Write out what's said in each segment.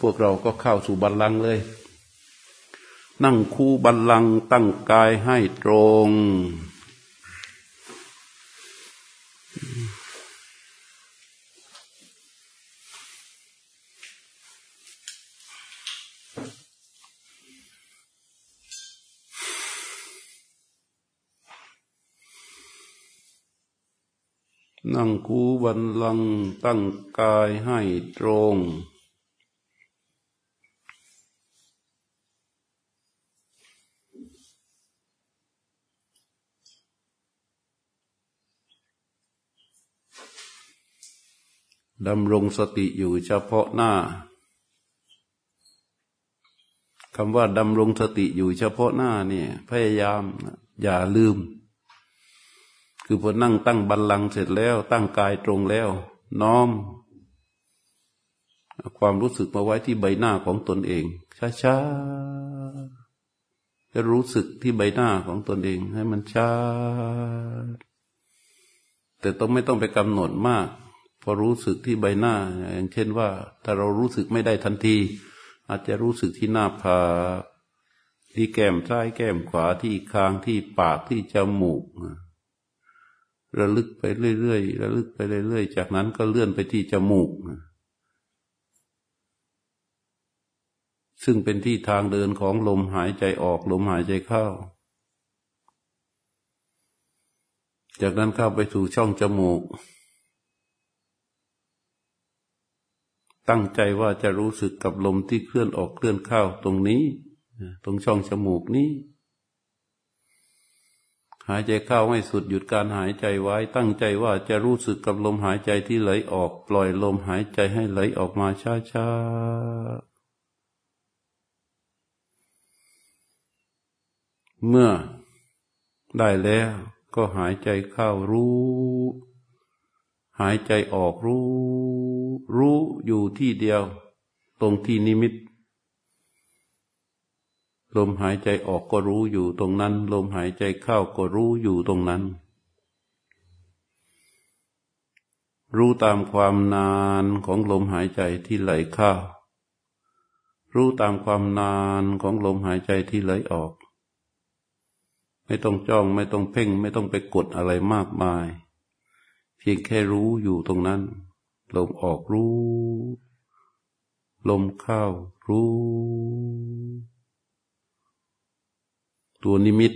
พวกเราก็เข้าสู่บัลลังก์เลย นั่งคู่บัลลังก์ตั้งกายให้ตรง นั่งคูบันลังตั้งกายให้ตรง ดำรงสติอยู่เฉพาะหน้าคำว่าดำรงสติอยู่เฉพาะหน้าเนี่ย พยายามอย่าลืม คือพอนั่งตั้งบัลลังก์เสร็จแล้ว ตั้งกายตรงแล้ว น้อม ความรู้สึกมาไว้ที่ใบหน้าของตนเอง ช้าๆจะรู้สึกที่ใบหน้าของตนเองให้มันช้าแต่ต้องไม่ต้องไปกำหนดมาก พอรู้สึกที่ใบหน้า อย่างเช่นว่า ถ้าเรารู้สึกไม่ได้ทันที อาจจะรู้สึกที่หน้าผากที่แก้มซ้ายแก้มขวาที่คางที่ปากที่จมูกระลึกไปเรื่อยๆระลึกไปเรื่อยๆ จากนั้นก็เลื่อนไปที่จมูก ซึ่งเป็นที่ทางเดินของลมหายใจออกลมหายใจเข้า จากนั้นเข้าไปสู่ช่องจมูก ตั้งใจว่าจะรู้สึกกับลมที่เคลื่อนออกเคลื่อนเข้าตรงนี้ตรงช่องจมูกนี้ หายใจเข้าให้สุดหยุดการหายใจไว้ ตั้งใจว่าจะรู้สึกกับลมหายใจที่ไหลออก ปล่อยลมหายใจให้ไหลออกมาช้าๆเมื่อได้แล้วก็หายใจเข้ารู้ายใจออกรู้ รู้อยู่ที่เดียว ตรงที่นิมิต ลมหายใจออกก็รู้อยู่ตรงนั้น ลมหายใจเข้าก็รู้อยู่ตรงนั้น รู้ตามความนานของลมหายใจที่ไหลเข้ารู้ตามความนานของลมหายใจที่ไหลออก ไม่ต้องจ้องไม่ต้องเพ่ง ไม่ต้องไปกดอะไรมากมาย เพียงแค่รู้อยู่ตรงนั้น ลมออกรู้ ลมเข้ารู้ ตัวนิมิต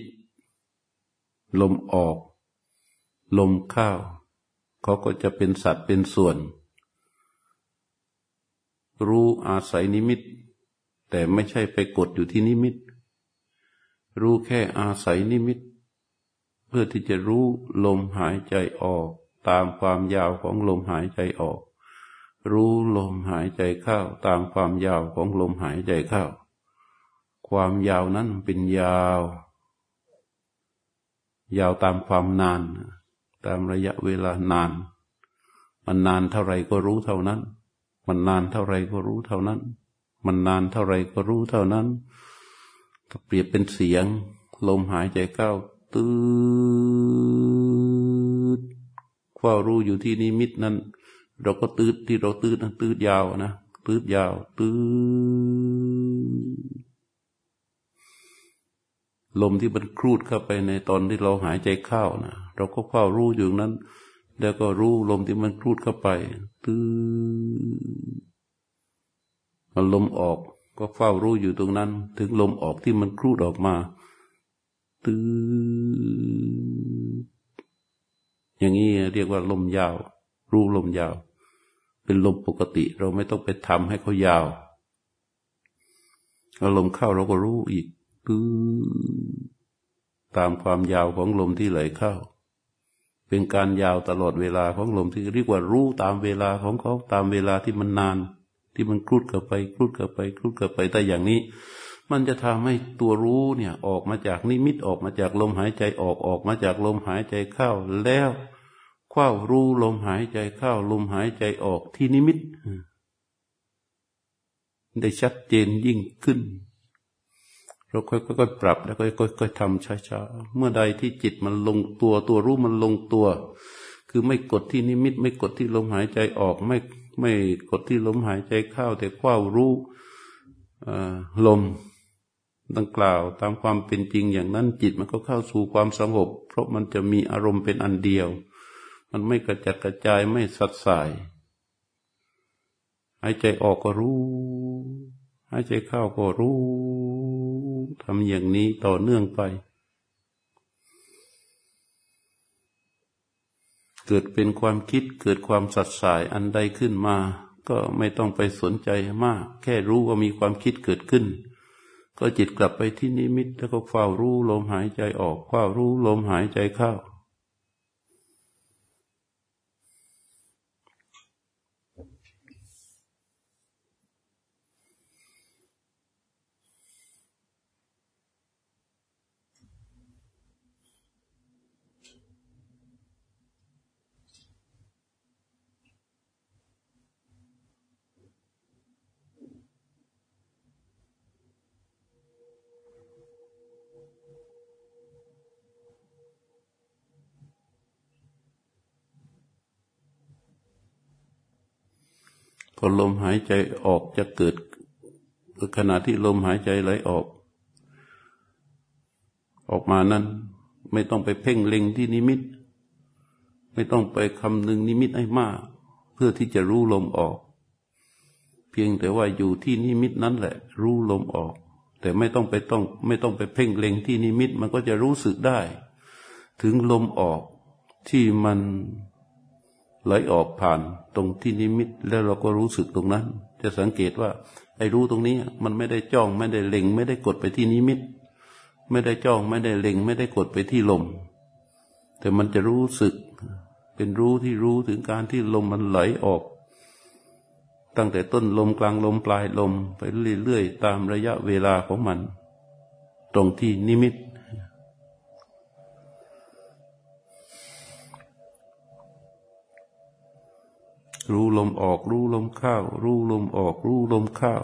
ลมออก ลมเข้าเขาก็จะเป็นสัตว์เป็นส่วน รู้อาศัยนิมิต แต่ไม่ใช่ไปกดอยู่ที่นิมิต รู้แค่อาศัยนิมิต เพื่อที่จะรู้ลมหายใจออก ตามความยาวของลมหายใจออก รู้ลมหายใจเข้า ตามความยาวของลมหายใจเข้า ความยาวนั้นเป็นยาว ยาวตามความนาน ตามระยะเวลานาน มันนานเท่าไรก็รู้เท่านั้น มันนานเท่าไรก็รู้เท่านั้น มันนานเท่าไรก็รู้เท่านั้นเปรียบเป็นเสียง ลมหายใจเข้าตืด ควารู้อยู่ที่นิมิตนั้น เราก็ตืดที่เราตืดนะตืดยาวนะตืดยาว ตืดลมที่มันครูดเข้าไปในตอนที่เราหายใจเข้านะเราก็เฝ้ารู้อยู่นั้น แล้วก็รู้ลมที่มันครูดเข้าไปตื้อมันลมออกก็เฝ้ารู้อยู่ตรงนั้น ถึงลมออกที่มันครูดออกมาตื้อ อย่างนี้เรียกว่าลมยาว รู้ลมยาว เป็นลมปกติ เราไม่ต้องไปทำให้เขายาวเอาลมเข้าเราก็รู้อีกปื้ตามความยาวของลมที่ไหลเข้า เป็นการยาวตลอดเวลาของลมที่เรียกว่ารู้ตามเวลาของเขาตามเวลาที่มันนาน ที่มันคลุดกับไปคลุดกับไปคลุดกับไปแต่อย่างนี้ มันจะทำให้ตัวรู้เนี่ย ออกมาจากนิมิตออกมาจากลมหายใจออกออกมาจากลมหายใจเข้าแล้วคว้ารู้ลมหายใจเข้าลมหายใจออกที่นิมิต ได้ชัดเจนยิ่งขึ้น เราค่อยๆปรับแล้วค่อยๆทำช้าๆเมื่อใดที่จิตมันลงตัว ตัวรู้มันลงตัว คือไม่กดที่นิมิต ไม่กดที่ลมหายใจออก ไม่ไม่กดที่ลมหายใจเข้าแต่เข้ารู้ลม ดังกล่าวตามความเป็นจริงอย่างนั้นจิตมันก็เข้าสู่ความสงบ เพราะมันจะมีอารมณ์เป็นอันเดียว มันไม่กระจัดกระจายไม่สัดสาย หายใจออกก็รู้ หายใจเข้าก็รู้ทำอย่างนี้ต่อเนื่องไป เกิดเป็นความคิดเกิดความสัดสายอันใดขึ้นมา ก็ไม่ต้องไปสนใจมาก แค่รู้ว่ามีความคิดเกิดขึ้น ก็จิตกลับไปที่นิมิตแล้วก็เฝ้ารู้ลมหายใจออกเฝ้ารู้ลมหายใจเข้าพ อลมหายใจออกจะเกิดขณะที่ลมหายใจไหลออก ออกมานั้น ไม่ต้องไปเพ่งเล็งที่นิมิต ไม่ต้องไปคำนึงนิมิตให้มาก เพื่อที่จะรู้ลมออก เพียงแต่ว่าอยู่ที่นิมิตนั้นแหละ รู้ลมออก แต่ไม่ต้องไปต้อง ไม่ต้องไปเพ่งเล็งที่นิมิตมันก็จะรู้สึกได้ ถึงลมออกที่มัน ไหลออกผ่านตรงที่นิมิตแล้วเราก็รู้สึกตรงนั้น จะสังเกตว่า ไอ้รู้ตรงนี้มันไม่ได้จ้องไม่ได้เล็ง ไม่ได้กดไปที่นิมิต ไม่ได้จ้องไม่ได้เล็ง ไม่ได้กดไปที่ลม แต่มันจะรู้สึก เป็นรู้ที่รู้ถึงการที่ลมมันไหลออก ตั้งแต่ต้นลมกลางลมปลายลม ไปเรื่อยๆตามระยะเวลาของมัน ตรงที่นิมิต รู้ลมออก รู้ลมเข้า รู้ลมออก รู้ลมเข้า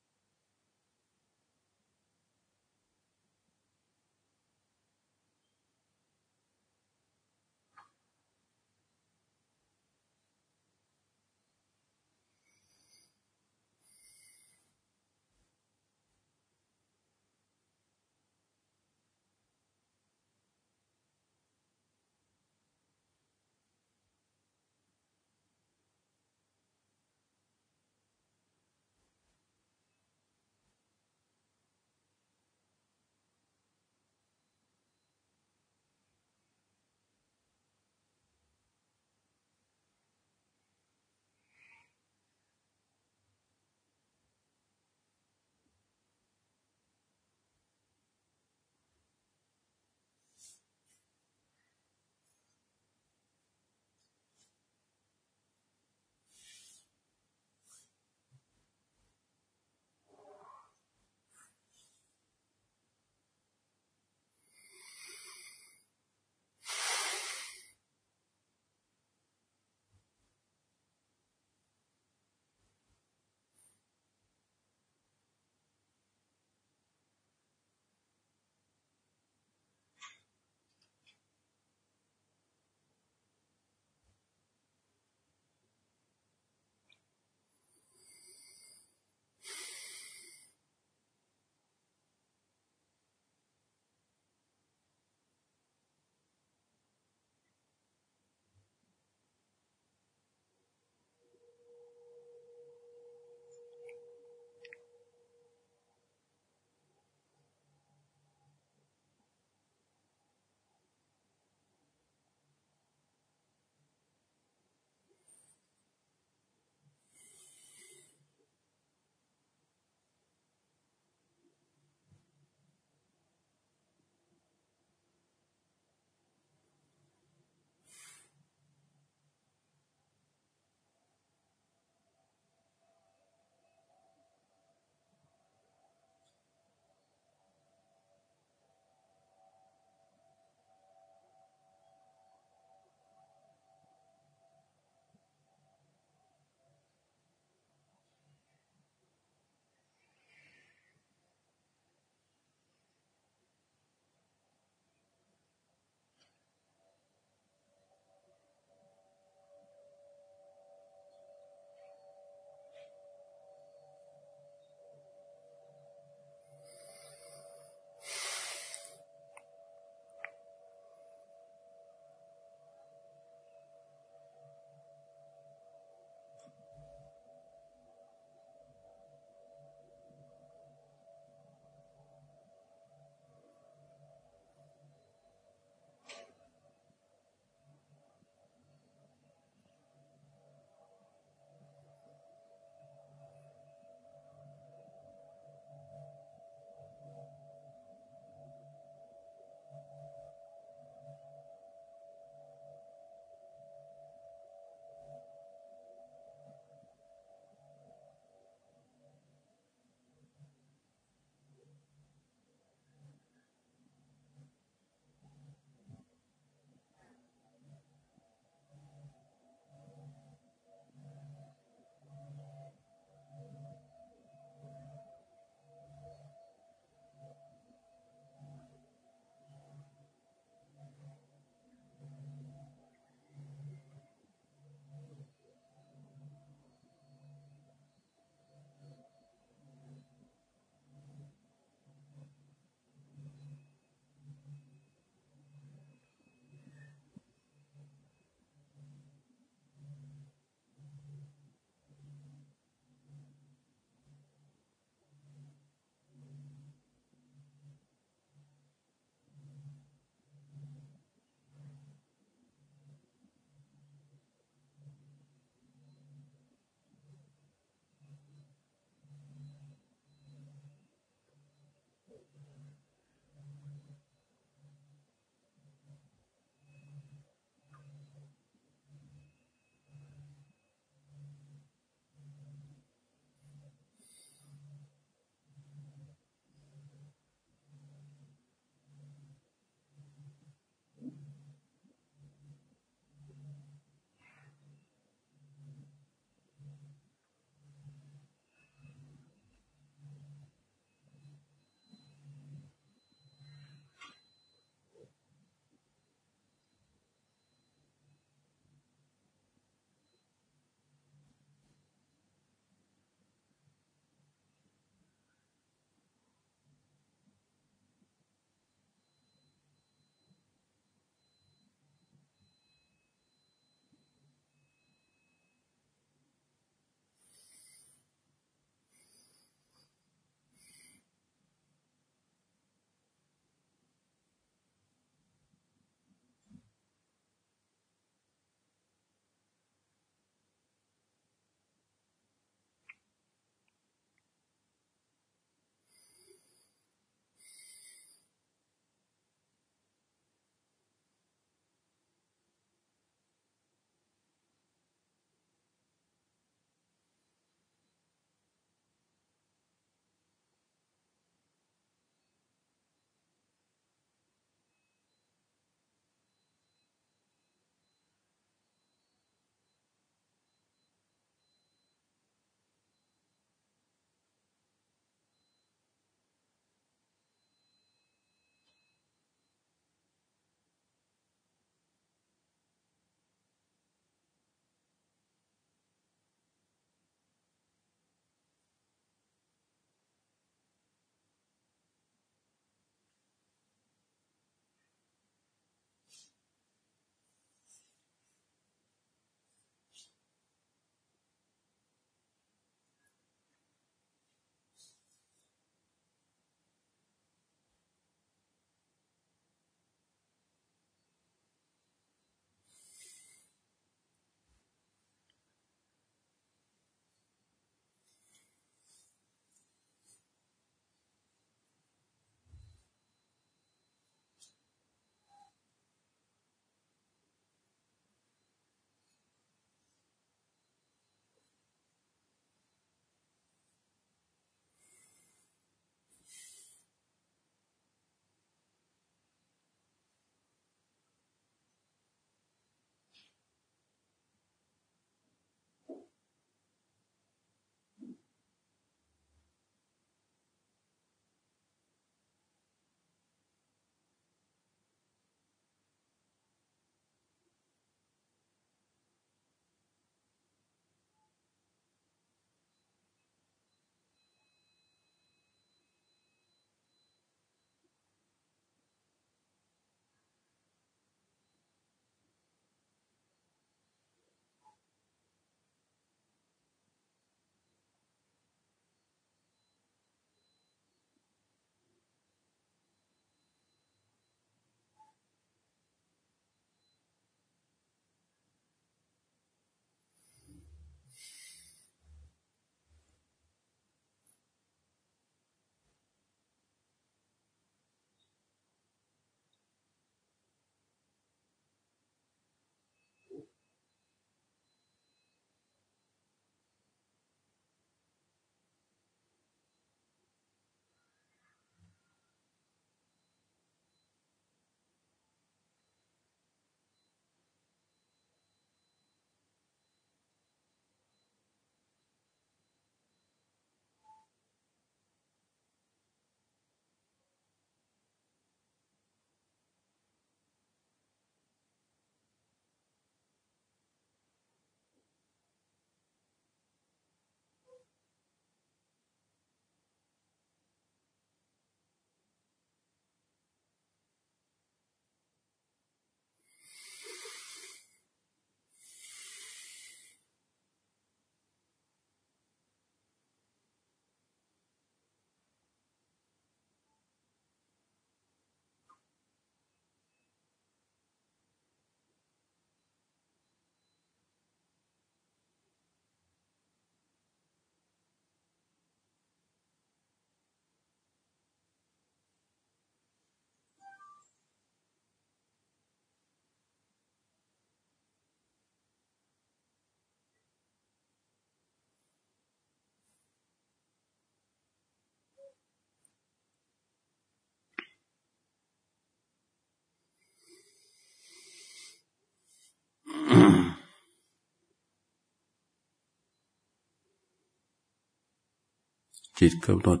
จิตกำหนด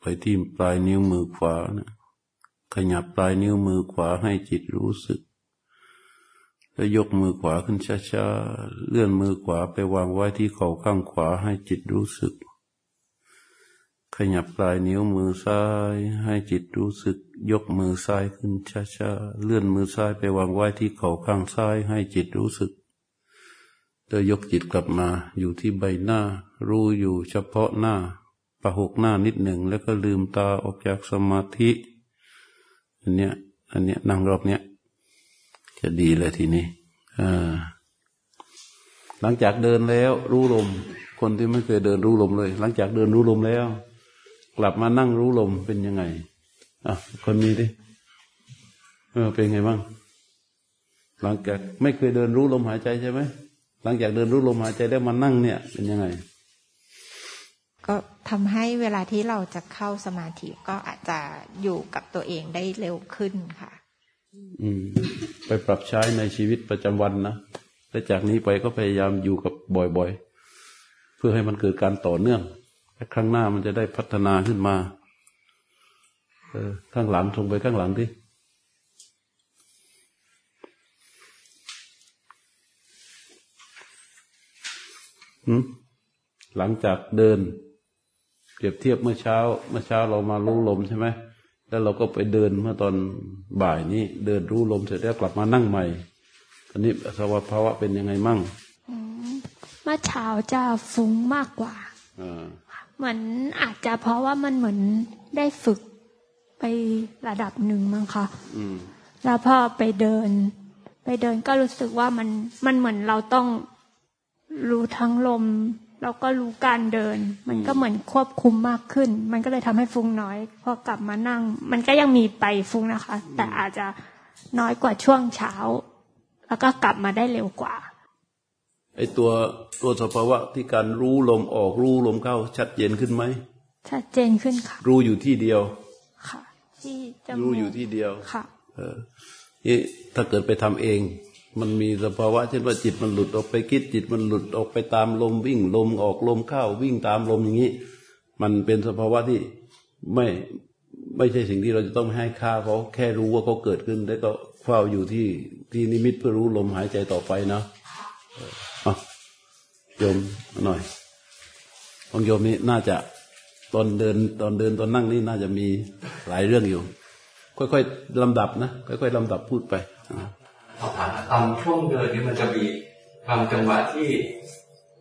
ไปที่ปลายนิ้วมือขวานะขยับปลายนิ้วมือขวาให้จิตรู้สึก แล้วยกมือขวาขึ้นช้าๆ เลื่อนมือขวาไปวางไว้ที่เข่าข้างขวาให้จิตรู้สึก ขยับปลายนิ้วมือซ้ายให้จิตรู้สึก ยกมือซ้ายขึ้นช้าๆ เลื่อนมือซ้ายไปวางไว้ที่เข่าข้างซ้ายให้จิตรู้สึกแล้วยกจิตกลับมาอยู่ที่ใบหน้า รู้อยู่เฉพาะหน้า ประหกหน้านิดหนึ่งแล้วก็ลืมตาออกจากสมาธิอันเนี้ยอันเนี้ยนั่งรอบเนี้ยจะดีเลยทีนี้หลังจากเดินแล้ว รู้ลม คนที่ไม่เคยเดินรู้ลมเลย หลังจากเดินรู้ลมแล้ว กลับมานั่งรู้ลมเป็นยังไงอะคนนี้ดิเออเป็นไงบ้างหลังจากไม่เคยเดินรู้ลมหายใจใช่ไหมหลังจากเดินรู้ลมหายใจแล้วมานั่งเนี่ย เป็นยังไง ก็ทำให้เวลาที่เราจะเข้าสมาธิก็อาจจะอยู่กับตัวเองได้เร็วขึ้นค่ะ อืม ไปปรับใช้ในชีวิตประจำวันนะและจากนี้ไปก็พยายามอยู่กับบ่อยๆ เพื่อให้มันเกิดการต่อเนื่อง และครั้งหน้ามันจะได้พัฒนาขึ้นมาเออข้างหลังตรงไปข้างหลังที่หลังจากเดิน รียบเทียบเมื่อเช้า เมื่อเช้าเรามารู้ลมใช่ไหมแล้วเราก็ไปเดินเมื่อตอนบ่ายนี้ เดินรู้ลมเสร็จแล้วกลับมานั่งใหม่ตอนนี้สภาวะเป็นยังไงมั่งเมื่อเช้าจะฟุ้งมากกว่าเหมือนอาจจะเพราะว่ามันเหมือนได้ฝึกไประดับหนึ่งมั้งคะแล้วพอไปเดิน ไปเดินก็รู้สึกว่ามันมันเหมือนเราต้องรู้ทั้งลม เราก็รู้การเดิน มันก็เหมือนควบคุมมากขึ้น มันก็เลยทำให้ฟุ้งน้อยพอกลับมานั่ง มันก็ยังมีไปฟุ้งนะคะ แต่อาจจะน้อยกว่าช่วงเช้า แล้วก็กลับมาได้เร็วกว่าไอตัวตัวสภาวะที่การรู้ลมออกรู้ลมเข้าชัดเจนขึ้นไหมชัดเจนขึ้นค่ะ รู้อยู่ที่เดียว ค่ะ ที่จะรู้อยู่ที่เดียวค่ะ เออนี่ถ้าเกิดไปทำเอง มันมีสภาวะเช่นว่าจิตมันหลุดออกไปคิดจิตมันหลุดออกไปตามลมวิ่งลมออกลมเข้าวิ่งตามลมอย่างนี้ มันเป็นสภาวะที่ไม่ไม่ใช่สิ่งที่เราจะต้องให้ค่าเขาแค่รู้ว่าเขาเกิดขึ้น แล้วก็เฝ้าอยู่ที่ที่นิมิตเพื่อรู้ลมหายใจต่อไปนะอะโยมหน่อยของโยมนี้น่าจะตอนเดินตอนเดินตอนนั่งนี่น่าจะมีหลายเรื่องอยู่ ค่อยๆลำดับนะค่อยๆลำดับพูดไปอ ตอนช่วงเดินนี่มันจะมีบางจังหวะที่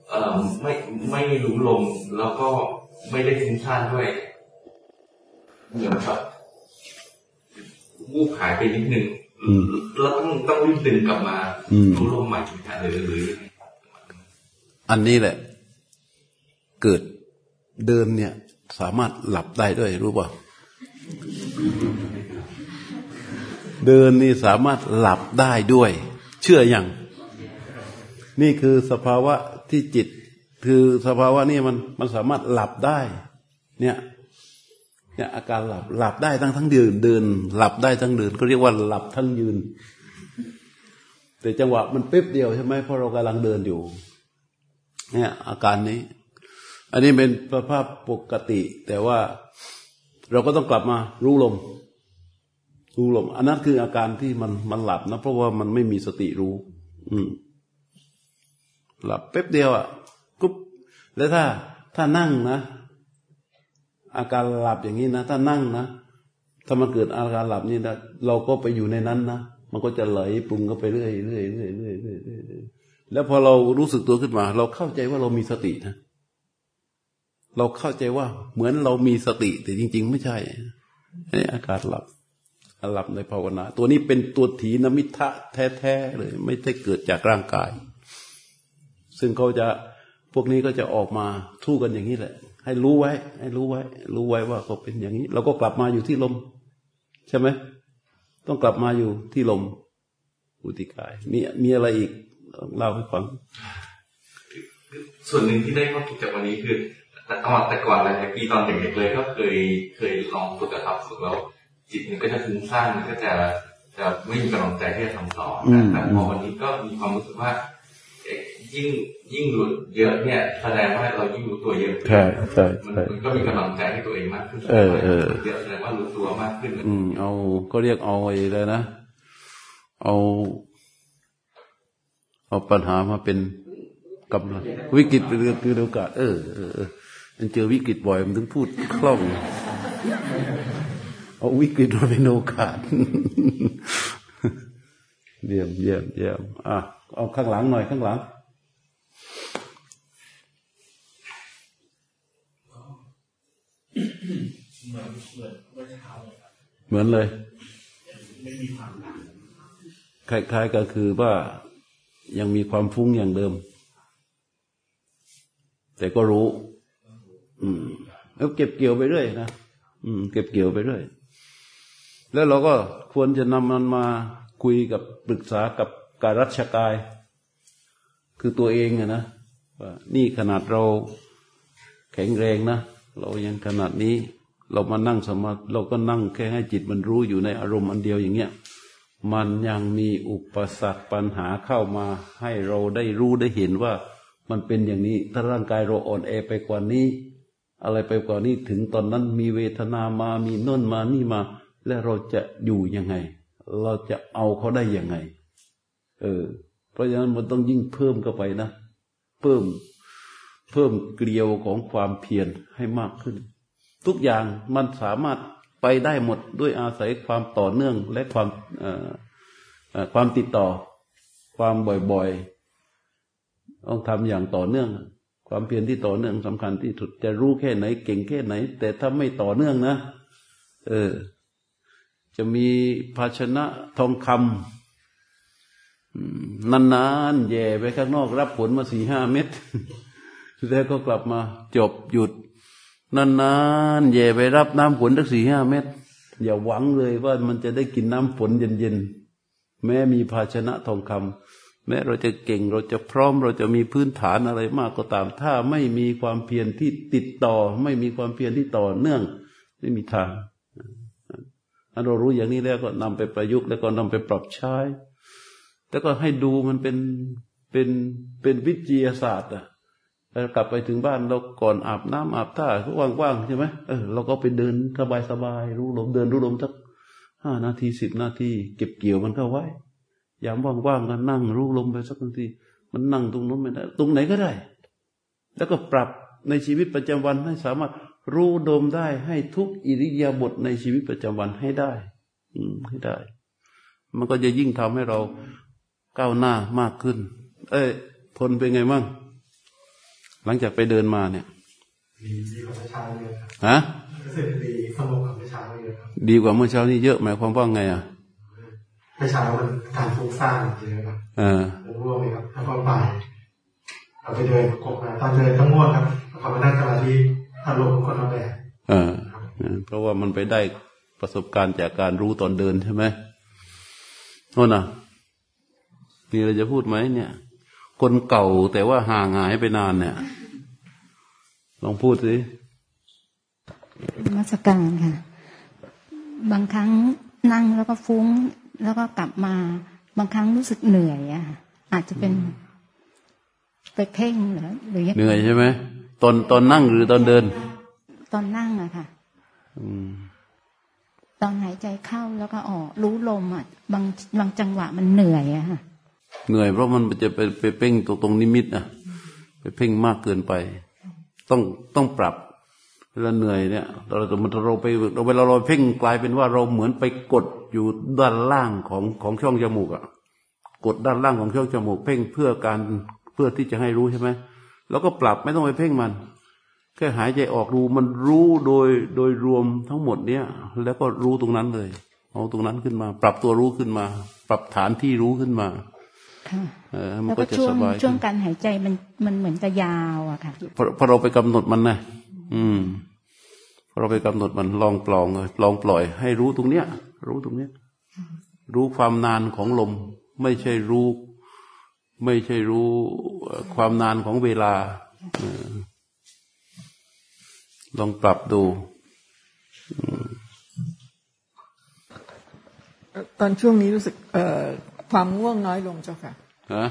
เอ่อไม่ไม่รู้ลมแล้วก็ไม่ได้ทิ้งชาติด้วยเหมือนแบบวูบหายไปนิดนึงแล้วต้องต้องรีบดึงกลับมารู้ลมใหม่หรือหรือ อันนี้แหละ เกิดเดินเนี่ย สามารถหลับได้ด้วยรู้ป่ะ เดินนี่สามารถหลับได้ด้วย เชื่ออยังนี่คือสภาวะที่จิต คือสภาวะนี่มันมันสามารถหลับได้ เนี่ยเนี่ยอาการหลับหลับได้ทั้งทั้งเดินเดิน หลับได้ทั้งเดินก็เรียกว่าหลับทั้งยืน แต่จังหวะมันเป๊บเดียวใช่ไหมเพราะเรากำลังเดินอยู่ เนี่ยอาการนี้ อันนี้เป็นสภาพปกติ แต่ว่าเราก็ต้องกลับมารู้ลม รู้ลมอันนั้นคืออาการที่มันมันหลับนะ เพราะว่ามันไม่มีสติรู้ อืม หลับเป๊บเดียวอะกุ๊บแล้วถ้า ถ้านั่งนะ อาการหลับอย่างนี้นะ ถ้านั่งนะ ถ้ามันเกิดอาการหลับนี่นะเราก็ไปอยู่ในนั้นนะมันก็จะไหลปรุงก็ไปเรื่อยเรื่อยเรื่อยเรื่อยเรื่อยแล้วพอเรารู้สึกตัวขึ้นมา เราเข้าใจว่าเรามีสตินะเราเข้าใจว่าเหมือนเรามีสติแต่จริง ๆ ไม่ใช่นี่อาการหลับ หลับในภาวนา ตัวนี้เป็นตัวถีนมิทะแท้ๆเลย ไม่ได้เกิดจากร่างกาย ซึ่งเขาจะพวกนี้ก็จะออกมาทู่กันอย่างนี้แหละ ให้รู้ไว้ ให้รู้ไว้ รู้ไว้ว่าเขาเป็นอย่างนี้ เราก็กลับมาอยู่ที่ลม ใช่ไหมต้องกลับมาอยู่ที่ลมอุติกาย มีมีอะไรอีกเล่าให้ฟังส่วนหนึ่งที่ได้ข้อคิดจากวันนี้คือ แต่ตอนแต่ก่อนหลยปีตอนเด็กๆเลยก็เคยเคยลองฝึกกับฝึกแล้ว จิตมันก็จะฟุ้งซ่านมันก็จะจะไม่มีกำลังใจที่จะทำต่อแต่พอวันนี้ก็มีความรู้สึกว่ายิ่งยิ่งหลุดเยอะเนี่ยแสดงว่าเรายิ่งรู้ตัวเยอะใช่ใช่มันก็มีกำลังใจให้ตัวเองมากขึ้นเออเออเยอะแสดงว่ารู้ตัวมากขึ้น อืม เอาก็เรียกเอาไอ้เลยนะ เอา เอาปัญหามาเป็นกำลังวิกฤตเป็นคือโอกาสเออเออมันเจอวิกฤตบ่อยมันถึงพูดคล่อง เอาวิกฤตมาเป็นโอกาสเยี่ยมเยี่ยมเยี่ยมอะเอาข้างหลังหน่อยข้างหลังเหมือนเลยคล้ายๆก็คือว่ายังมีความฟุ้งอย่างเดิม แต่ก็รู้ อืมแล้วเก็บเกี่ยวไปเรื่อยนะอืม เก็บเกี่ยวไปเรื่อย แล้วเราก็ควรจะนำมันมาคุยกับปรึกษากับการรัชกาย คือตัวเองอะนะว่านี่ขนาดเราแข็งแรงนะ เรายังขนาดนี้ เรามานั่งสมาเราก็นั่งแค่ให้จิตมันรู้อยู่ในอารมณ์อันเดียวอย่างเงี้ยมันยังมีอุปสรรคปัญหาเข้ามาให้เราได้รู้ได้เห็นว่ามันเป็นอย่างนี้ ถ้าร่างกายเราอ่อนแอไปกว่านี้ อะไรไปกว่านี้ถึงตอนนั้นมีเวทนามามีน้นมานี่มา และเราจะอยู่ยังไง เราจะเอาเขาได้ยังไง เออ เพราะฉะนั้นมันต้องยิ่งเพิ่มเข้าไปนะ เพิ่มเพิ่มเกลียวของความเพียรให้มากขึ้น ทุกอย่างมันสามารถไปได้หมดด้วยอาศัยความต่อเนื่องและความความติดต่อ ความบ่อยๆ ต้องทำอย่างต่อเนื่อง ความเพียรที่ต่อเนื่องสำคัญที่สุดจะรู้แค่ไหน เก่งแค่ไหน แต่ถ้าไม่ต่อเนื่องนะ เออ จะมีภาชนะทองคำนานๆแย่ไปข้างนอกรับผลมาสี่ห้าเม็ดแล้วก็กลับมาจบหยุดนานๆแย่ไปรับน้ำฝนสักสี่ห้าเม็ดอย่าหวังเลยว่ามันจะได้กินน้ำฝนเย็นๆแม้มีภาชนะทองคำแม้เราจะเก่งเราจะพร้อมเราจะมีพื้นฐานอะไรมากก็ตาม ถ้าไม่มีความเพียรที่ติดต่อ ไม่มีความเพียรที่ต่อเนื่องไม่มีทาง เรารู้อย่างนี้แล้วก็นำไปประยุกต์แล้วก็นำไปปรับใช้ แล้วก็ให้ดูมันเป็นเป็นเป็นวิทยาศาสตร์อะเรากลับไปถึงบ้านเราก่อนอาบน้ำอาบท่าว่างๆใช่ไหมเออเราก็ไปเดินสบายๆรู้ลมเดินรู้ลมสักห้านาทีสิบนาทีเก็บเกี่ยวมันเข้าไว้ ยามว่างๆก็นั่งรู้ลมไปสักนาที มันนั่งตรงนู้นไม่ได้ ตรงไหนก็ได้ แล้วก็ปรับในชีวิตประจำวันให้สามารถ รู้ดมได้ให้ทุกอิริยาบถในชีวิตประจำวันให้ได้ อืมให้ได้ มันก็จะยิ่งทำให้เราก้าวหน้ามากขึ้น เอ้ยพลเป็นไงมั่งหลังจากไปเดินมาเนี่ยดีดีกว่าเมื่อเช้าเยอะฮะรู้สึกดีสงบกว่าเมื่อเช้าเยอะดีกว่าเมื่อเช้านี่เยอะหมายความว่าไงอะเมื่อเช้ามันการฟุ้งซ่านเยอะครับเออร่วมเลยครับแล้วก็บ่ายเราไปเดินกบมาตอนเดินต้องง่วงครับพอมานั่งสมาธิ อารมณ์คนละแบบเออเพราะว่ามันไปได้ประสบการณ์จากการรู้ตอนเดินใช่ไหมโน่นน่ะมีอะไรจะพูดไหมเนี่ย คนเก่าแต่ว่าห่างหายไปนานเนี่ย ลองพูดสิมาสการค่ะ บางครั้งนั่งแล้วก็ฟุ้ง แล้วก็กลับมา บางครั้งรู้สึกเหนื่อยอะอาจจะเป็นไปเพ่งหรือหรือเหนื่อยใช่ไหม ตอนตอนนั่งหรือตอนเดิน ตอนนั่งอะค่ะตอนหายใจเข้าแล้วก็ออก รู้ลมอะบางบางจังหวะมันเหนื่อยอะค่ะเหนื่อยเพราะมันจะไปไปเพ่งตรงตรงนิมิตอะไปเพ่งมากเกินไป ต้องต้องปรับเวลาเหนื่อยเนี่ยเราเราเราไปเราเวลาเราเพ่งกลายเป็นว่าเราเหมือนไปกดอยู่ด้านล่างของของช่องจมูกอะกดด้านล่างของช่องจมูก เพ่งเพื่อการเพื่อที่จะให้รู้ใช่ไหม แล้วก็ปรับไม่ต้องไปเพ่งมัน แค่หายใจออกรู้มันรู้โดยโดยรวมทั้งหมดเนี้ยแล้วก็รู้ตรงนั้นเลย เอาตรงนั้นขึ้นมา ปรับตัวรู้ขึ้นมา ปรับฐานที่รู้ขึ้นมาแล้วก็ช่วงช่วงการหายใจมันมันเหมือนจะยาวอะค่ะพอเราไปกำหนดมันนะอืมพอเราไปกำหนดมันลองปลองลองปล่อย ให้รู้ตรงเนี้ย รู้ตรงเนี้ย รู้ความนานของลม ไม่ใช่รู้ ไม่ใช่รู้ความนานของเวลา ลองปรับดู ตอนช่วงนี้รู้สึกเอความง่วงน้อยลงเจ้าค่ะฮะ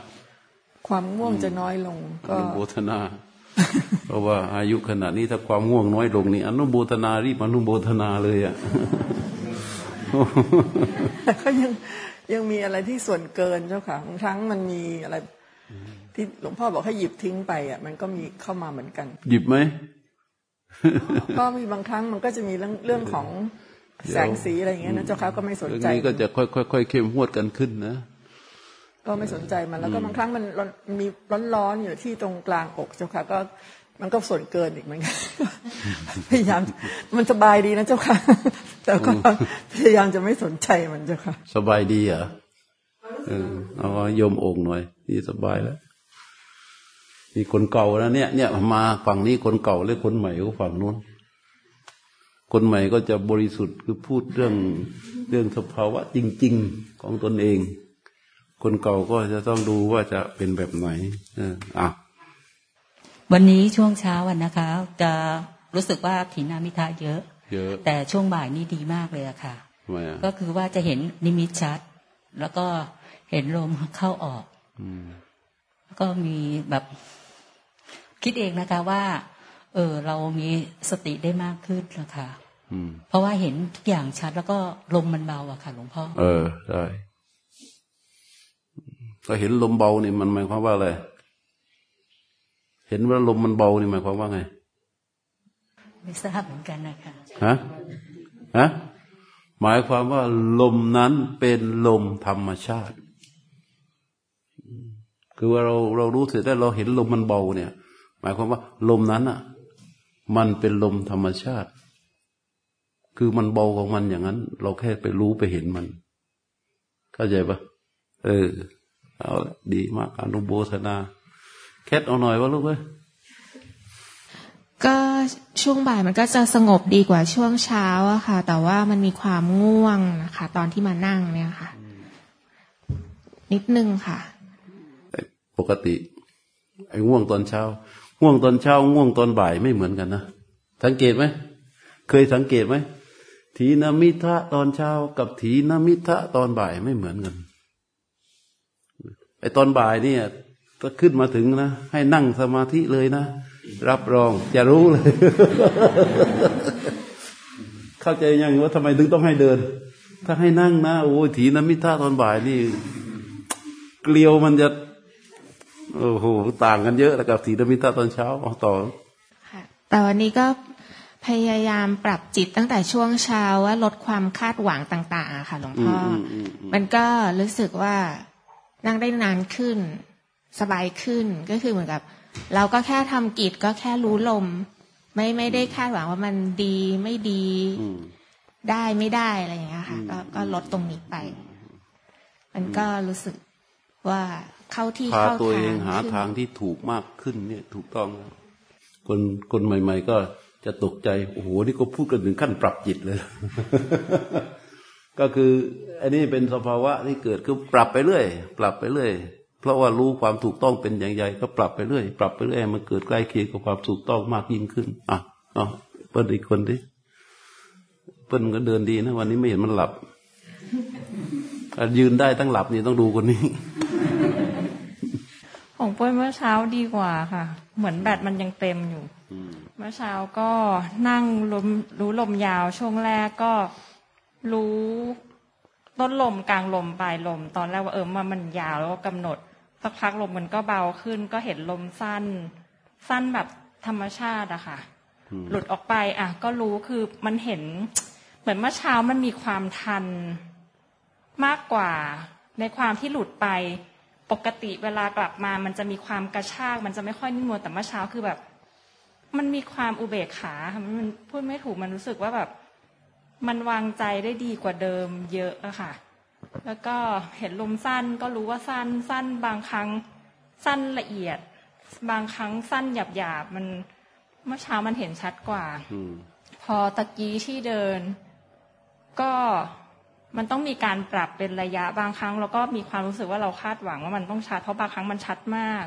ความง่วงจะน้อยลง ก็โบทนา เพราะว่าอายุขนาดนี้ถ้าความง่วงน้อยลงนี่อนุโบทนารีบอนุโบทนาเลยอะก็ยัง ยังมีอะไรที่ส่วนเกินเจ้าค่ะบางครั้งมันมีอะไร ที่หลวงพ่อบอกให้หยิบทิ้งไปอะ มันก็มีเข้ามาเหมือนกัน หยิบไหมก็มีบางครั้งมันก็จะมีเรื่องเรื่องของแสงสีอะไรอย่างเงี้ยนะเจ้าค่ะก็ไม่สนใจนี้ก็จะค่อยๆเข้มงวดกันขึ้นนะก็ไม่สนใจมันแล้วก็บางครั้งมันมีร้อนๆอยู่ที่ตรงกลางอกเจ้าค่ะก็มันก็ส่วนเกินอีกเหมือนกันพยายามมันสบายดีนะเจ้าค่ะ แต่ก็พยายามจะไม่สนใจมันเจ้าค่ะ สบายดีเหรอเออเอาโยมองค์หน่อยนี่สบายแล้วนี่คนเก่าแล้วเนี่ย เนี่ยมาฝั่งนี้คนเก่าและคนใหม่ก็ฝั่งนู้น คนใหม่ก็จะบริสุทธิ์คือพูดเรื่องเรื่องสภาวะจริง ๆของตนเอง คนเก่าก็จะต้องดูว่าจะเป็นแบบไหนเอออะวันนี้ช่วงเช้าวันนะคะ จะรู้สึกว่าถีนามิทะเยอะ เยอะ แต่ช่วงบ่ายนี่ดีมากเลยอะค่ะ ก็คือว่าจะเห็นนิมิตชัด แล้วก็เห็นลมเข้าออกก็มีแบบคิดเองนะคะว่า เออเรามีสติได้มากขึ้นนะคะเพราะว่าเห็นทุกอย่างชัด แล้วก็ลมมันเบาอะค่ะหลวงพ่อ เออใช่ก็เห็นลมเบานี่มันหมายความว่าอะไร เห็นว่าลมมันเบานี่หมายความว่าไง ไม่ทราบเหมือนกันนะคะ ฮะฮะหมายความว่าลมนั้นเป็นลมธรรมชาติ คือว่าเราเรารู้สึกได้เราเห็นลมมันเบาเนี่ย หมายความว่า ลมนั้นอะ มันเป็นลมธรรมชาติ คือมันเบาของมันอย่างนั้น เราแค่ไปรู้ไปเห็นมัน เข้าใจปะเออ เอาดีมากอนุโบทนาคทเอาหน่อยวะลูกเอ้ย ก็ช่วงบ่ายมันก็จะสงบดีกว่าช่วงเช้าอะค่ะ แต่ว่ามันมีความง่วงนะคะ ตอนที่มานั่งเนี่ยค่ะ นิดนึงค่ะ ปกติ ไอ้ง่วงตอนเช้า ง่วงตอนเช้า ง่วงตอนบ่ายไม่เหมือนกันนะสังเกตไหมเคยสังเกตไหมถีนามิทะตอนเช้า กับถีนามิทะตอนบ่ายไม่เหมือนกันไอ้ตอนบ่ายเนี่ยก็ขึ้นมาถึงนะให้นั่งสมาธิเลยนะ รับรองจะรู้เลย เข้าใจยังว่าทำไมถึงต้องให้เดิน ถ้าให้นั่งนะโอ้ถีนมิท่าตอนบ่ายนี่ เกลียวมันจะ โอ้โหต่างกันเยอะแล้วกับถีนมิท่าตอนเช้าอต่อแต่วันนี้ก็พยายามปรับจิตตั้งแต่ช่วงเช้าว่าลดความคาดหวังต่างๆค่ะหลวงพ่อ มันก็รู้สึกว่านั่งได้นานขึ้น สบายขึ้นก็คือเหมือนกับ เราก็แค่ทำกิจก็แค่รู้ลม ไม่ไม่ได้คาดหวังว่ามันดีไม่ดีได้ไม่ได้อะไรอย่างเงี้ยค่ะก็ก็ลดตรงนี้ไป มันก็รู้สึกว่าเข้าที่เข้าทางตัวเองหาทางที่ถูกมากขึ้นเนี่ยถูกต้องคนคนใหม่ ๆ ก็จะตกใจโอ้โหนี่ก็พูดกันถึงขั้นปรับจิตเลย ก็คือ อันนี้เป็นสภาวะที่เกิดคือปรับไปเรื่อย ปรับไปเรื่อย เพราะว่ารู้ความถูกต้องเป็นอย่างไรก็ปรับไปเรื่อย ปรับไปเรื่อยมันเกิดใกล้เคียงกับความถูกต้องมากยิ่งขึ้น อะอ๋อเปิ้ลอีกคนดิเปิ้ลก็เดินดีนะวันนี้ไม่เห็นมันหลับยืนได้ตั้งหลับนี่ต้องดูคนนี้ ของเปิ้ลเมื่อเช้าดีกว่าค่ะ เหมือนแบตมันยังเต็มอยู่เมื่อเช้าก็นั่งลมรู้ลมยาวช่วงแรกก็รู้ต้นลมกลางลมปลายลม ตอนแรกว่าเออมามันยาวแล้วก็กำหนด สักพักลมมันก็เบาขึ้น ก็เห็นลมสั้น สั้นแบบธรรมชาติอะค่ะ หลุดออกไป อะ ก็รู้คือมันเห็น เหมือนเมื่อเช้ามันมีความทันมากกว่า ในความที่หลุดไป ปกติเวลากลับมา มันจะมีความกระชาก มันจะไม่ค่อยนิ่มนวลแต่เมื่อเช้าคือแบบ มันมีความอุเบกขาค่ะมันพูดไม่ถูกมันรู้สึกว่าแบบ มันวางใจได้ดีกว่าเดิม เยอะอะค่ะ แล้วก็เห็นลมสั้นก็รู้ว่าสั้นสั้นบางครั้งสั้นละเอียด บางครั้งสั้นหยาบหยาบมันเมื่อเช้ามันเห็นชัดกว่าพอตะกี้ที่เดิน ก็มันต้องมีการปรับเป็นระยะบางครั้งเราก็มีความรู้สึกว่าเราคาดหวังว่ามันต้องชัด เพราะบางครั้งมันชัดมาก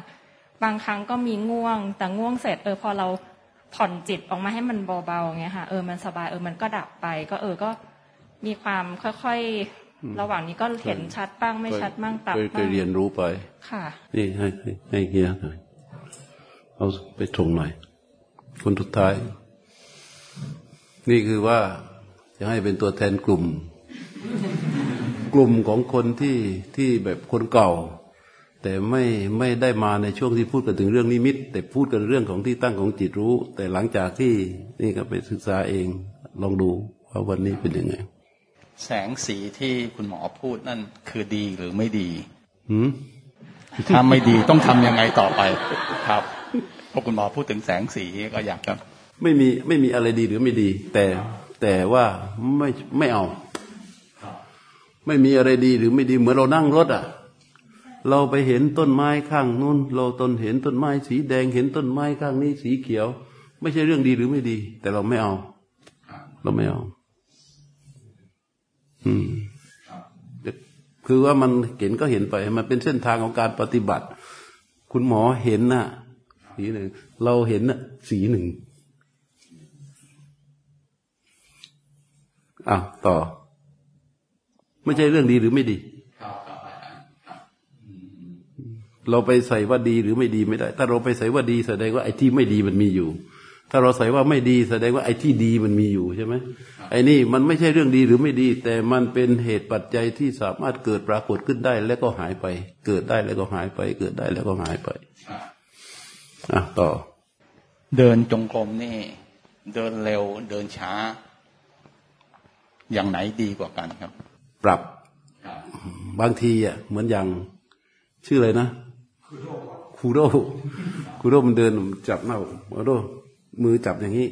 บางครั้งก็มีง่วง แต่ง่วงเสร็จเออพอเราผ่อนจิตออกมาให้มันเบาๆเงี้ยค่ะเออมันสบายเออมันก็ดับไป ก็เออก็มีความค่อยๆ ระหว่างนี้ก็เห็นชัดบ้างไม่ชัดบ้างปรับบ้างเรียนรู้ไป ค่ะ นี่ให้ให้เฮียหน่อยเอาไปตรงหน่อยคนสุดท้าย นี่คือว่าจะให้เป็นตัวแทนกลุ่ม กลุ่มของคนที่ที่แบบคนเก่า แต่ไม่ไม่ได้มาในช่วงที่พูดกันถึงเรื่องนิมิต แต่พูดกันเรื่องของที่ตั้งของจิตรู้ แต่หลังจากที่นี่ก็ไปศึกษาเอง ลองดูว่าวันนี้เป็นยังไง แสงสีที่คุณหมอพูดนั่นคือดีหรือไม่ดีถ้าไม่ดีต้องทำยังไงต่อไป ครับพอคุณหมอพูดถึงแสงสีก็อยากจะไม่มีไม่มีอะไรดีหรือไม่ดี แต่แต่ว่าไม่ไม่เอา ไม่มีอะไรดีหรือไม่ดี เหมือนเรานั่งรถอะ เราไปเห็นต้นไม้ข้างนู้นเราตนเห็นต้นไม้สีแดงเห็นต้นไม้ข้างนี้สีเขียว ไม่ใช่เรื่องดีหรือไม่ดี แต่เราไม่เอา เราไม่เอา อืมคือว่ามันเห็นก็เห็นไป มันเป็นเส้นทางของการปฏิบัติ คุณหมอเห็นน่ะ สีหนึ่ง เราเห็นน่ะ สีหนึ่งอะต่อ ไม่ใช่เรื่องดีหรือไม่ดี เราไปใส่ว่าดีหรือไม่ดีไม่ได้ ถ้าเราไปใส่ว่าดีแสดงว่าไอ้ที่ไม่ดีมันมีอยู่ ถ้าเราใส่ว่าไม่ดีแสดงว่าไอ้ที่ดีมันมีอยู่ใช่ไหมไอ้นี่มันไม่ใช่เรื่องดีหรือไม่ดี แต่มันเป็นเหตุปัจจัยที่สามารถเกิดปรากฏขึ้นได้แล้วก็หายไป เกิดได้แล้วก็หายไป เกิดได้แล้วก็หายไปอะต่อ เดินจงกรมนี่ เดินเร็วเดินช้า อย่างไหนดีกว่ากันครับ ปรับบางทีอะเหมือนอย่างชื่ออะไรนะคูโรคูโรมันเดินจับเน่าคูโร มือจับอย่างนี้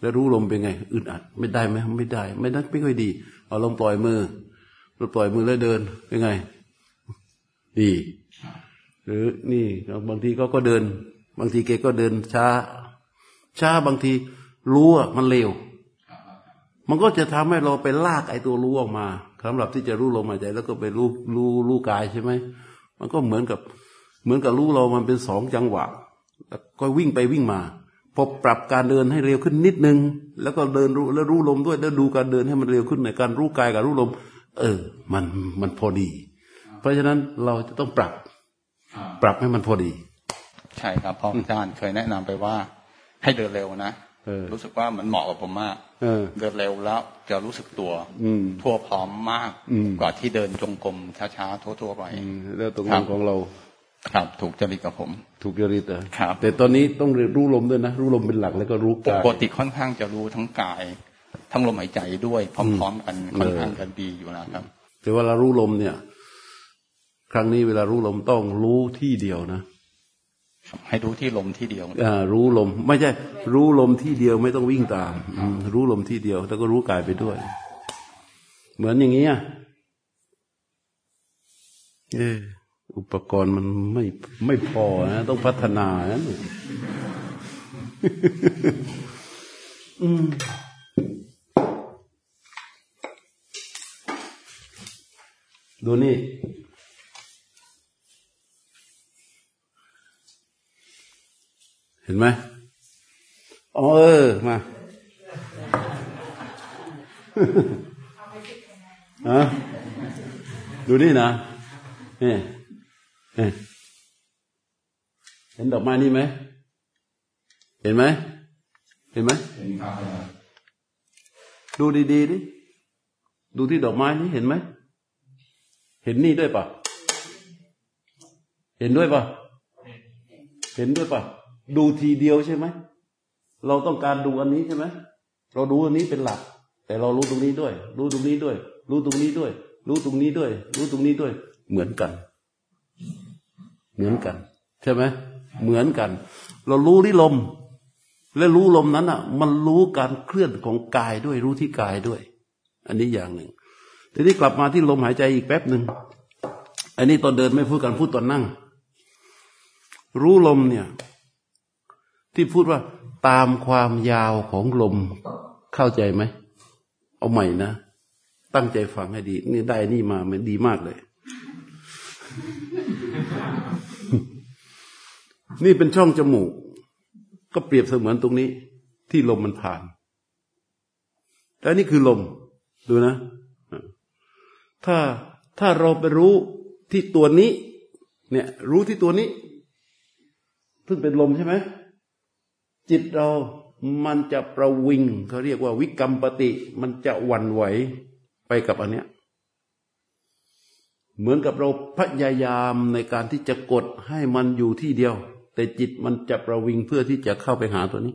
แล้วรู้ลมเป็นไง อึดอัด ไม่ได้ไหมไม่ได้ ไม่ได้ไม่ค่อยดี เอาลมปล่อยมือเราปล่อยมือแล้วเดินเป็นไง ดี หรือนี่บางทีก็ก็เดิน บางทีเกก็เดินช้า ช้าบางทีรู้อะมันเร็ว มันก็จะทำให้เราไปลากไอ้ตัวรู้ออกมาสำหรับที่จะรู้ลมหายใจ แล้วก็ไปรู้รู้รู้กายใช่ไหมมันก็เหมือนกับเหมือนกับรู้เรามันเป็นสองจังหวะแล้วก็วิ่งไปวิ่งมา พอปรับการเดินให้เร็วขึ้นนิดนึง แล้วก็เดินรู้แล้วรู้ลมด้วย แล้วดูการเดินให้มันเร็วขึ้นในการรู้กายกับรู้ลม เออ มันมันพอดี เพราะฉะนั้นเราจะต้องปรับ ปรับให้มันพอดี ใช่ครับพ่ออาจารย์เคยแนะนำไปว่า ให้เดินเร็วนะรู้สึกว่ามันเหมาะกับผมมากเดินเร็วแล้วจะรู้สึกตัวทั่วพร้อมมากกว่าที่เดินจงกรมช้าๆทั่วๆไปแล้วตรงนั้นของเรา ครับถูกจริตกับผม ถูกจริตเหรอครับ แต่ตอนนี้ต้องรู้ลมด้วยนะ รู้ลมเป็นหลักแล้วก็รู้กายปกติค่อนข้างจะรู้ทั้งกาย ทั้งลมหายใจด้วยพร้อมๆกันค่อนข้างกันดีอยู่นะครับ แต่เวลารู้ลมเนี่ย ครั้งนี้เวลารู้ลมต้องรู้ที่เดียวนะให้รู้ที่ลมที่เดียวอ่ารู้ลม ไม่ใช่ รู้ลมที่เดียวไม่ต้องวิ่งตามรู้ลมที่เดียว แล้วก็รู้กายไปด้วย เหมือนอย่างนี้เออ อุปกรณ์มันไม่ไม่พอนะต้องพัฒนานะดูนี่ห็นไหมอ๋อเออ มาฮะดูนี่นะนี่ เห็นดอกไม้นี่ไหม เห็นไหม เห็นไหมดูดีๆดิดูที่ดอกไม้นี้เห็นไหม เห็นนี่ด้วยปะเห็นด้วยปะเห็นด้วยปะดูทีเดียวใช่ไหม เราต้องการดูอันนี้ใช่ไหม เราดูอันนี้เป็นหลัก แต่เรารู้ตรงนี้ด้วย รู้ตรงนี้ด้วย รู้ตรงนี้ด้วย รู้ตรงนี้ด้วย รู้ตรงนี้ด้วย เหมือนกัน เหมือนกัน ใช่ไหมเหมือนกัน เรารู้ที่ลม และรู้ลมนั้นอะ มันรู้การเคลื่อนของกายด้วยรู้ที่กายด้วย อันนี้อย่างหนึ่งทีนี้กลับมาที่ลมหายใจอีกแป๊บหนึ่งอันนี้ตอนเดินไม่พูดกันพูดตอนนั่ง รู้ลมเนี่ย ที่พูดว่าตามความยาวของลมเข้าใจไหม เอาใหม่นะ ตั้งใจฟังให้ดี นี่ได้นี่มามันดีมากเลย นี่เป็นช่องจมูก ก็เปรียบเสมือนตรงนี้ ที่ลมมันผ่านแล้วนี่คือลม ดูนะ ถ้าถ้าเราไปรู้ที่ตัวนี้ เนี่ย รู้ที่ตัวนี้ ซึ่งเป็นลมใช่ไหม จิตเรามันจะประวิงเขาเรียกว่าวิกรรมปฏิมันจะหวั่นไหวไปกับอันเนี้ย เหมือนกับเราพยายามในการที่จะกดให้มันอยู่ที่เดียว แต่จิตมันจะประวิงเพื่อที่จะเข้าไปหาตัวนี้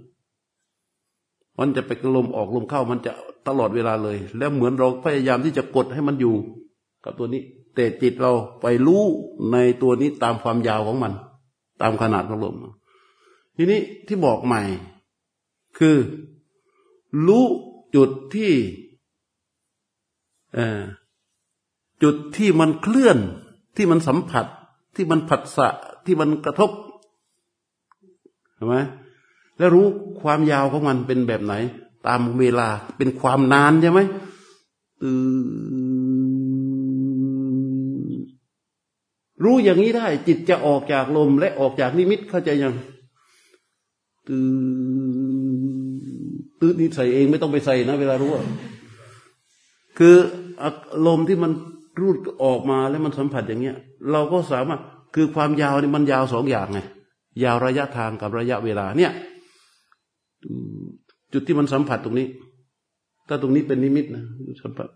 มันจะไปลมออกลมเข้ามันจะตลอดเวลาเลย แล้วเหมือนเราพยายามที่จะกดให้มันอยู่กับตัวนี้ แต่จิตเราไปรู้ในตัวนี้ตามความยาวของมัน ตามขนาดของลมทีนี้ที่บอกใหม่ คือรู้จุดที่จุดที่มันเคลื่อนที่มันสัมผัสที่มันผัสสะที่มันกระทบ เห็นไหมแล้วรู้ความยาวของมันเป็นแบบไหน ตามเวลาเป็นความนานใช่ไหมรู้อย่างนี้ได้ จิตจะออกจากลมและออกจากนิมิตเข้าใจยังตื้อตื้อนี่ใส่เองไม่ต้องไปใส่นะ เวลารู้คือลมที่มันรูดออกมาแล้วมันสัมผัสอย่างเงี้ย เราก็สามารถคือความยาวนี่มันยาวสองอย่างไง ยาวระยะทางกับระยะเวลาเนี่ย จุดที่มันสัมผัสตรงนี้ ถ้าตรงนี้เป็นนิมิตนะสัมผัส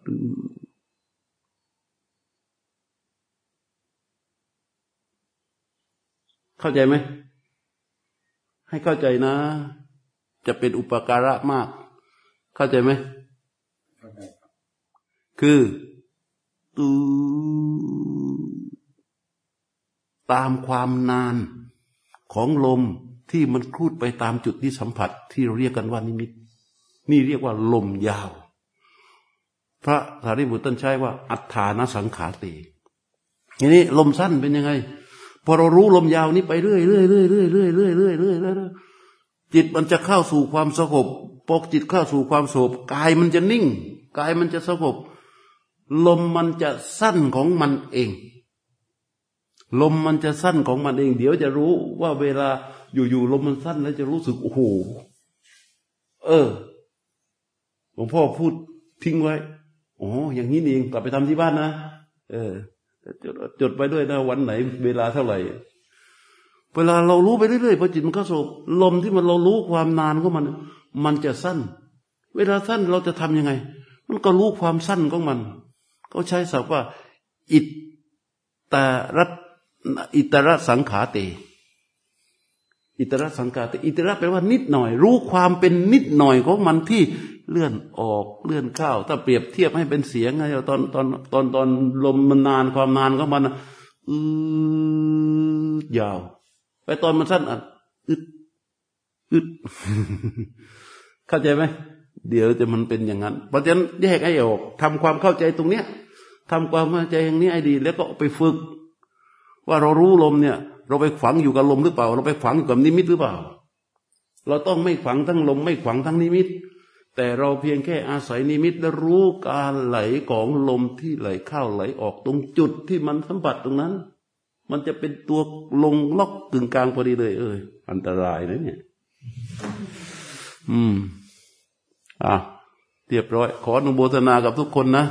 เข้าใจไหม ให้เข้าใจนะ จะเป็นอุปการะมาก เข้าใจไหมคือตูตามความนาน ของลมที่มันคลูดไปตามจุดที่สัมผัสที่เราเรียกกันว่านิมิต นี่เรียกว่าลมยาว พระสารีบุตรท่านใช้ว่า อัฏฐานสังขาตีทีนี้ลมสั้นเป็นยังไง พอเรารู้ลมยาวนี้ไปเรื่อยเรื่อยเรื่อยเรื่อยเรื่อยเรื่อยเรื่อยเรื่อยเรื่อยจิตมันจะเข้าสู่ความสงบปกจิตเข้าสู่ความสงบกายมันจะนิ่ง กายมันจะสงบลมมันจะสั้นของมันเอง ลมมันจะสั้นของมันเอง เดี๋ยวจะรู้ว่าเวลาอยู่ๆลมมันสั้นแล้วจะรู้สึกโอ้โหเออหลวงพ่อพูดทิ้งไว้อ๋ออย่างนี้เองกลับไปทำที่บ้านนะเออจดจดไปด้วยนะวันไหน เวลาเท่าไหร่ เวลาเรารู้ไปเรื่อยๆพอจิตมันเข้าสงบลมที่มันเรารู้ความนานของมัน มันจะสั้น เวลาสั้นเราจะทํำยังไง มันก็รู้ความสั้นของมันเขาใช้ศัพท์ว่า อิตารัต อิตระสังขาเต อิตระสังขาเต อิตระแปลว่านิดหน่อย รู้ความเป็นนิดหน่อยของมันที่เลื่อนออกเลื่อนเข้า ถ้าเปรียบเทียบให้เป็นเสียงไงตอนตอนตอนตอนลมมันนานความนานของมันอือยาว ไปตอนมันสั้นอะอึดอึดเข้าใจไหมเดี๋ยวจะมันเป็นอย่างนั้น เพราะฉะนั้นแยกให้ออกทำความเข้าใจตรงเนี้ยทำความเข้าใจอย่างนี้ให้ดี แล้วก็ไปฝึก ว่าเรารู้ลมเนี่ย เราไปฝังอยู่กับลมหรือเปล่า เราไปฝังอยู่กับนิมิตหรือเปล่า เราต้องไม่ฝังทั้งลม ไม่ฝังทั้งนิมิต แต่เราเพียงแค่อาศัยนิมิตและรู้การไหลของลมที่ไหลเข้าไหลออกตรงจุดที่มันสัมผัสตรงนั้น มันจะเป็นตัวลงล็อกกึ่งกลางพอดีเลย เอออันตรายนะเนี่ย อืม อะเรียบร้อย ขออนุโมทนากับทุกคนนะ